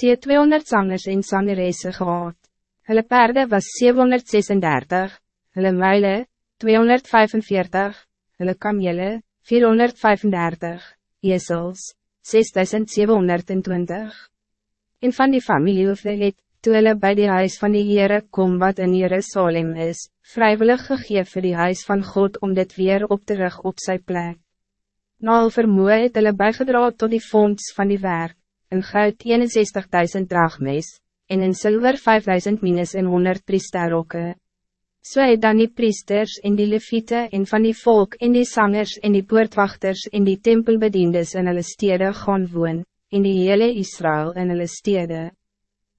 die 200 zangers en zangeresse gehad. Hulle perde was 736, hulle muile 245, hulle kamele 435, esels 6720. En van die familie hoefde het, toe hulle by die huis van die Heere kom wat in Jerusalem is, vrijwillig gegeven vir die huis van God om dit weer op te rug op sy plek. Na al vermoe het hulle bijgedraad tot die fonds van die werk, in goud 61.000 dragmes, en in zilver 5.000 minus en 100 priesterrokke. So het dan die priesters en die leviete en van die volk en die zangers en die poortwachters en die tempelbediendes in hulle stede gaan woon, en die hele Israël in hulle stede.